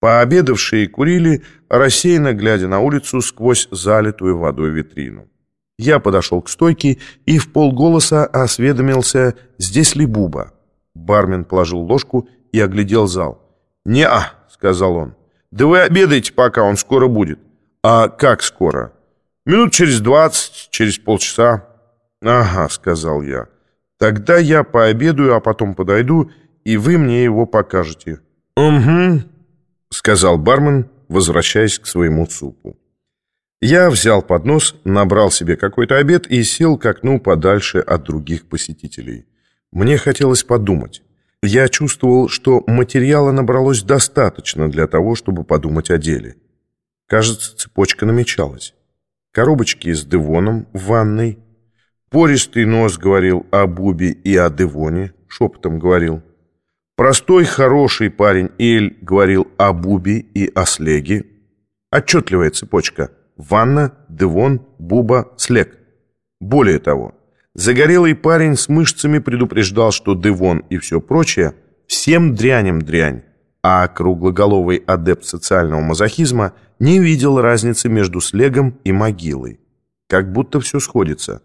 Пообедавшие курили, рассеянно глядя на улицу сквозь залитую водой витрину. Я подошел к стойке и в полголоса осведомился, здесь ли Буба. Бармен положил ложку и оглядел зал. «Не-а», — сказал он. «Да вы обедаете, пока он скоро будет». «А как скоро?» «Минут через двадцать, через полчаса». «Ага», — сказал я. «Тогда я пообедаю, а потом подойду, и вы мне его покажете». «Угу», — сказал бармен, возвращаясь к своему супу. Я взял поднос, набрал себе какой-то обед и сел к окну подальше от других посетителей. Мне хотелось подумать. Я чувствовал, что материала набралось достаточно для того, чтобы подумать о деле. Кажется, цепочка намечалась. Коробочки с девоном в ванной. Пористый нос говорил о Бубе и о девоне, шепотом говорил. Простой, хороший парень Эль говорил о Бубе и о Слеге. Отчетливая цепочка. Ванна, Девон, Буба, Слег. Более того, загорелый парень с мышцами предупреждал, что Девон и все прочее всем дрянем дрянь, а круглоголовый адепт социального мазохизма не видел разницы между Слегом и могилой. Как будто все сходится.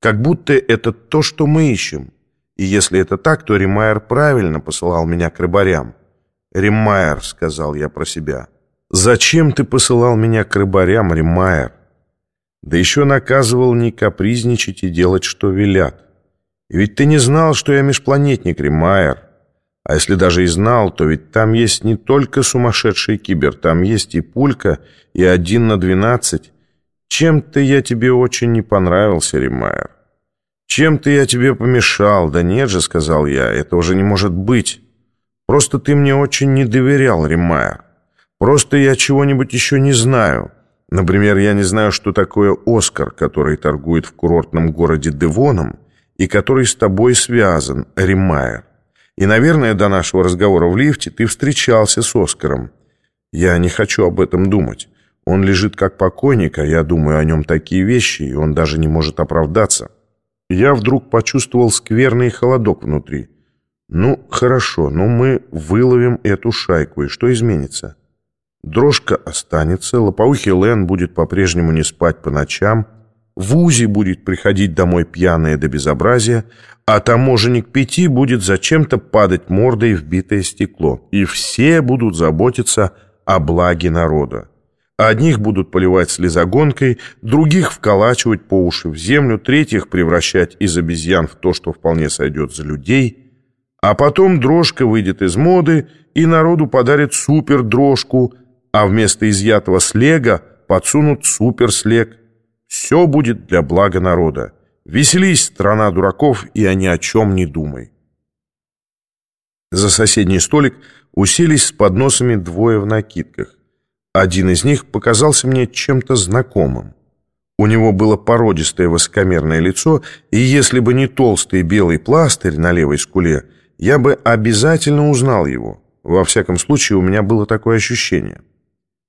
Как будто это то, что мы ищем. И если это так, то Римайер правильно посылал меня к рыбарям. «Римайер», — сказал я про себя. «Зачем ты посылал меня к рыбарям, Римайер?» Да еще наказывал не капризничать и делать, что велят. Ведь ты не знал, что я межпланетник, Римайер. А если даже и знал, то ведь там есть не только сумасшедший кибер, там есть и пулька, и один на двенадцать. Чем-то я тебе очень не понравился, Римайер. «Чем-то я тебе помешал?» «Да нет же», — сказал я, — «это уже не может быть. Просто ты мне очень не доверял, Римайер. Просто я чего-нибудь еще не знаю. Например, я не знаю, что такое Оскар, который торгует в курортном городе Девоном и который с тобой связан, Римайер. И, наверное, до нашего разговора в лифте ты встречался с Оскаром. Я не хочу об этом думать. Он лежит как покойник, а я думаю о нем такие вещи, и он даже не может оправдаться». Я вдруг почувствовал скверный холодок внутри. Ну, хорошо, но мы выловим эту шайку, и что изменится? Дрожка останется, лопоухий Лен будет по-прежнему не спать по ночам, Вузи будет приходить домой пьяная до безобразия, а таможенник Пяти будет зачем-то падать мордой в битое стекло, и все будут заботиться о благе народа. Одних будут поливать слезогонкой, других вколачивать по уши в землю, третьих превращать из обезьян в то, что вполне сойдет за людей. А потом дрожка выйдет из моды, и народу подарят супер-дрожку, а вместо изъятого слега подсунут суперслег. Все будет для блага народа. Веселись, страна дураков, и о ни о чем не думай. За соседний столик уселись с подносами двое в накидках. Один из них показался мне чем-то знакомым. У него было породистое высокомерное лицо, и если бы не толстый белый пластырь на левой скуле, я бы обязательно узнал его. Во всяком случае, у меня было такое ощущение.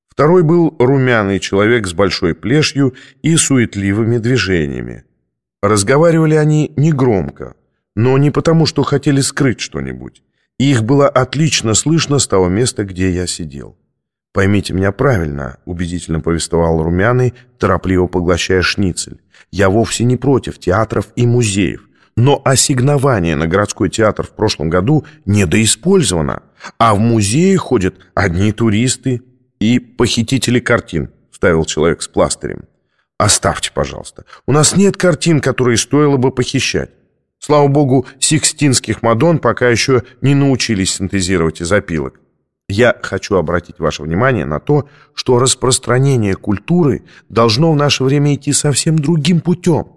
Второй был румяный человек с большой плешью и суетливыми движениями. Разговаривали они негромко, но не потому, что хотели скрыть что-нибудь. Их было отлично слышно с того места, где я сидел. «Поймите меня правильно», — убедительно повествовал Румяный, торопливо поглощая шницель. «Я вовсе не против театров и музеев, но ассигнование на городской театр в прошлом году недоиспользовано, а в музее ходят одни туристы и похитители картин», — ставил человек с пластырем. «Оставьте, пожалуйста. У нас нет картин, которые стоило бы похищать. Слава богу, сикстинских мадон пока еще не научились синтезировать из опилок. Я хочу обратить ваше внимание на то, что распространение культуры должно в наше время идти совсем другим путем.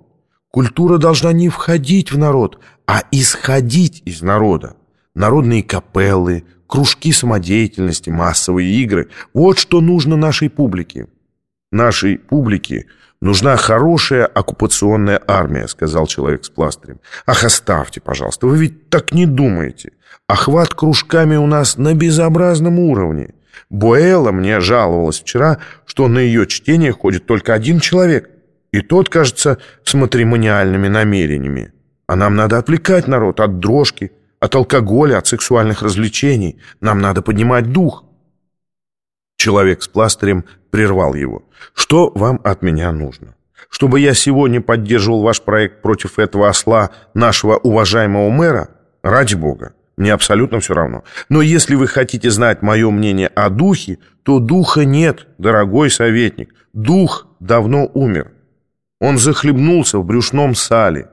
Культура должна не входить в народ, а исходить из народа. Народные капеллы, кружки самодеятельности, массовые игры – вот что нужно нашей публике. Нашей публике нужна хорошая оккупационная армия, сказал человек с пластырем. Ах, оставьте, пожалуйста, вы ведь так не думаете. Охват кружками у нас на безобразном уровне. Буэлла мне жаловалась вчера, что на ее чтение ходит только один человек. И тот, кажется, с матримониальными намерениями. А нам надо отвлекать народ от дрожки, от алкоголя, от сексуальных развлечений. Нам надо поднимать дух. Человек с пластырем прервал его. «Что вам от меня нужно? Чтобы я сегодня поддерживал ваш проект против этого осла нашего уважаемого мэра? Ради бога, мне абсолютно все равно. Но если вы хотите знать мое мнение о духе, то духа нет, дорогой советник. Дух давно умер. Он захлебнулся в брюшном сале.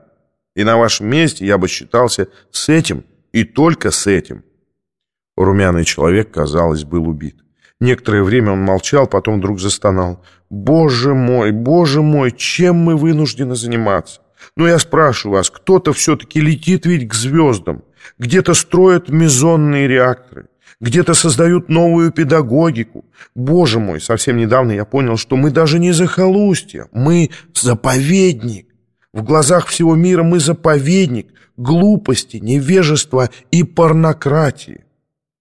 И на вашем месте я бы считался с этим и только с этим». Румяный человек, казалось, был убит. Некоторое время он молчал, потом вдруг застонал. «Боже мой, боже мой, чем мы вынуждены заниматься? Ну, я спрашиваю вас, кто-то все-таки летит ведь к звездам, где-то строят мезонные реакторы, где-то создают новую педагогику. Боже мой, совсем недавно я понял, что мы даже не захолустье, мы заповедник. В глазах всего мира мы заповедник глупости, невежества и порнократии.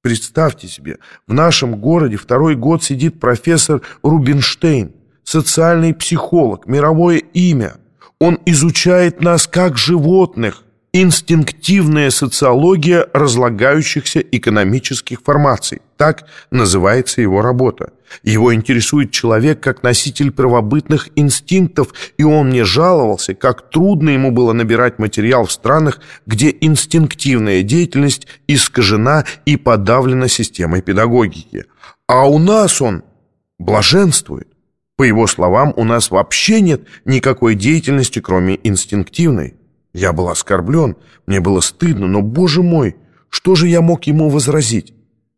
Представьте себе, в нашем городе второй год сидит профессор Рубинштейн, социальный психолог, мировое имя. Он изучает нас как животных, инстинктивная социология разлагающихся экономических формаций. Так называется его работа. Его интересует человек как носитель первобытных инстинктов, и он мне жаловался, как трудно ему было набирать материал в странах, где инстинктивная деятельность искажена и подавлена системой педагогики. А у нас он блаженствует. По его словам, у нас вообще нет никакой деятельности, кроме инстинктивной. Я был оскорблен, мне было стыдно, но, боже мой, что же я мог ему возразить?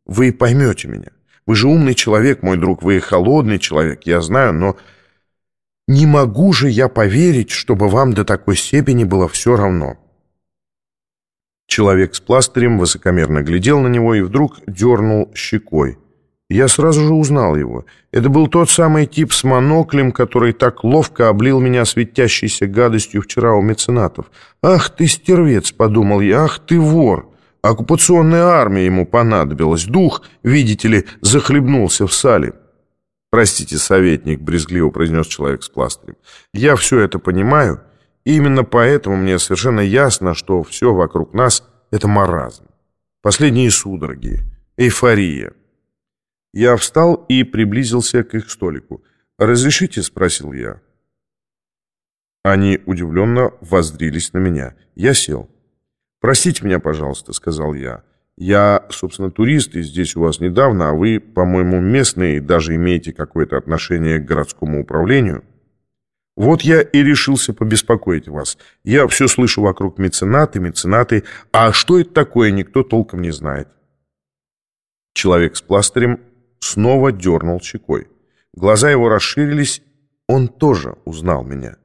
Вы поймете меня. Вы же умный человек, мой друг, вы холодный человек, я знаю, но не могу же я поверить, чтобы вам до такой степени было все равно. Человек с пластырем высокомерно глядел на него и вдруг дернул щекой. Я сразу же узнал его. Это был тот самый тип с моноклем, который так ловко облил меня светящейся гадостью вчера у меценатов. «Ах ты, стервец!» — подумал я. «Ах ты, вор!» Оккупационная армия ему понадобилась. Дух, видите ли, захлебнулся в сале. «Простите, советник», — брезгливо произнес человек с пластырем. «Я все это понимаю, и именно поэтому мне совершенно ясно, что все вокруг нас — это маразм. Последние судороги, эйфория». Я встал и приблизился к их столику. «Разрешите?» — спросил я. Они удивленно воздрились на меня. Я сел. «Простите меня, пожалуйста», — сказал я. «Я, собственно, турист, и здесь у вас недавно, а вы, по-моему, местные и даже имеете какое-то отношение к городскому управлению. Вот я и решился побеспокоить вас. Я все слышу вокруг меценаты, меценаты, а что это такое, никто толком не знает». Человек с пластырем снова дернул щекой. Глаза его расширились, он тоже узнал меня.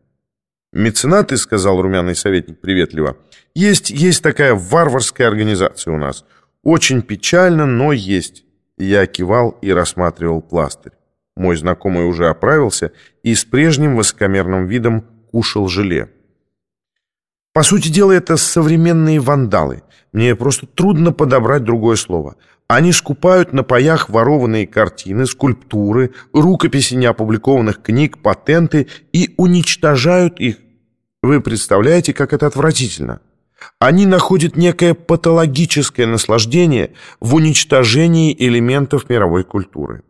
«Меценаты», — сказал румяный советник приветливо, — «есть, есть такая варварская организация у нас. Очень печально, но есть». Я кивал и рассматривал пластырь. Мой знакомый уже оправился и с прежним высокомерным видом кушал желе. По сути дела, это современные вандалы. Мне просто трудно подобрать другое слово. Они скупают на паях ворованные картины, скульптуры, рукописи неопубликованных книг, патенты и уничтожают их. Вы представляете, как это отвратительно? Они находят некое патологическое наслаждение в уничтожении элементов мировой культуры.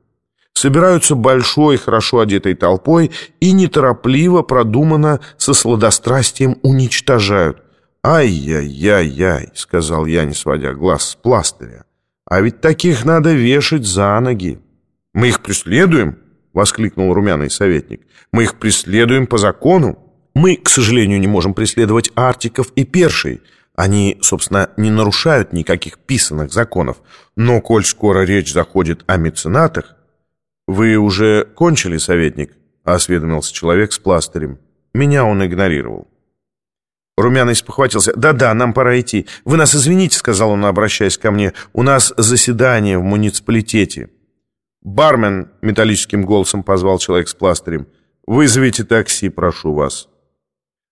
Собираются большой, хорошо одетой толпой и неторопливо, продуманно, со сладострастием уничтожают. «Ай-яй-яй-яй», — сказал я, не сводя глаз с пластыря. А ведь таких надо вешать за ноги. Мы их преследуем, воскликнул румяный советник. Мы их преследуем по закону. Мы, к сожалению, не можем преследовать артиков и першей. Они, собственно, не нарушают никаких писанных законов. Но коль скоро речь заходит о меценатах... Вы уже кончили, советник? Осведомился человек с пластырем. Меня он игнорировал. Румяный спохватился. «Да-да, нам пора идти. Вы нас извините», — сказал он, обращаясь ко мне. «У нас заседание в муниципалитете». «Бармен», — металлическим голосом позвал человек с пластырем. «Вызовите такси, прошу вас».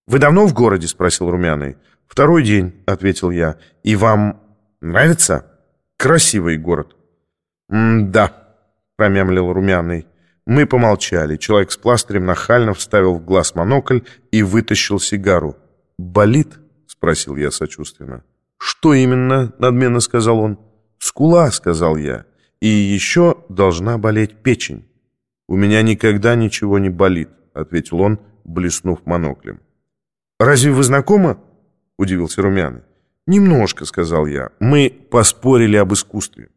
«Вы давно в городе?» — спросил Румяный. «Второй день», — ответил я. «И вам нравится?» «Красивый город». «Да», — промямлил Румяный. Мы помолчали. Человек с пластырем нахально вставил в глаз монокль и вытащил сигару. «Болит?» — спросил я сочувственно. «Что именно?» — надменно сказал он. «Скула», — сказал я. И еще должна болеть печень. «У меня никогда ничего не болит», — ответил он, блеснув моноклем. «Разве вы знакомы?» — удивился Румяный. «Немножко», — сказал я. «Мы поспорили об искусстве».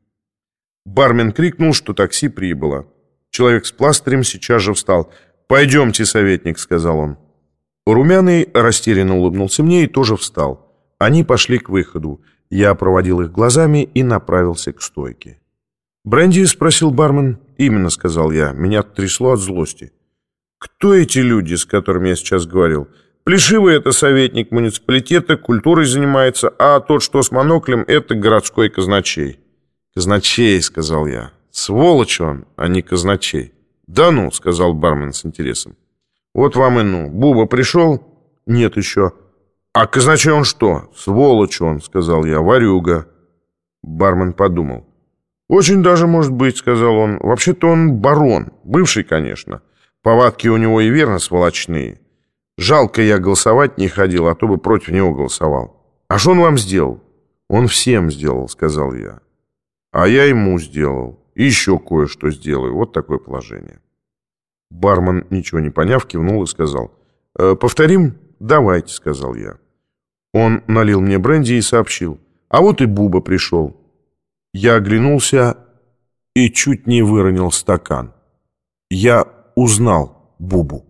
Бармен крикнул, что такси прибыло. Человек с пластырем сейчас же встал. «Пойдемте, советник», — сказал он. Румяный растерянно улыбнулся мне и тоже встал. Они пошли к выходу. Я проводил их глазами и направился к стойке. «Бренди?» — спросил бармен. «Именно», — сказал я. Меня трясло от злости. «Кто эти люди, с которыми я сейчас говорил?» «Плешивый — это советник муниципалитета, культурой занимается, а тот, что с моноклем, — это городской казначей». «Казначей», — сказал я. «Сволочь он, а не казначей». «Да ну», — сказал бармен с интересом. «Вот вам и ну. Буба пришел?» «Нет еще». «А казначей он что?» «Сволочь он», — сказал я. «Варюга». Бармен подумал. «Очень даже может быть», — сказал он. «Вообще-то он барон. Бывший, конечно. Повадки у него и верно сволочные. Жалко, я голосовать не ходил, а то бы против него голосовал». «А что он вам сделал?» «Он всем сделал», — сказал я. «А я ему сделал. И еще кое-что сделаю. Вот такое положение». Бармен, ничего не поняв, кивнул и сказал. «Э, «Повторим?» «Давайте», — сказал я. Он налил мне бренди и сообщил. «А вот и Буба пришел». Я оглянулся и чуть не выронил стакан. Я узнал Бубу.